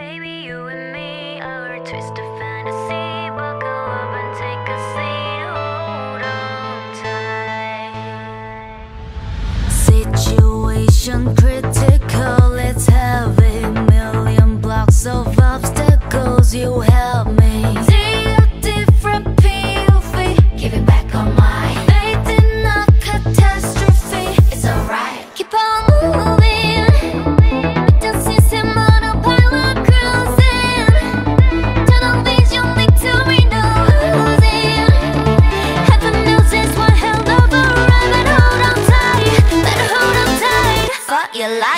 Baby, you and me, our twist of fantasy. Buckle up and take a seat. Hold on tight. Situation.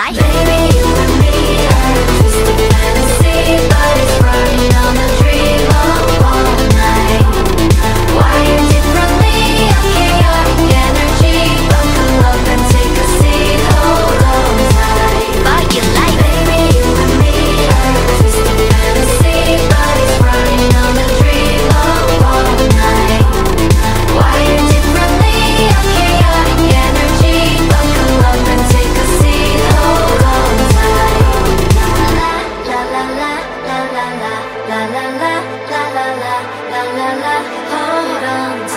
life. la la la la la la la la hold on.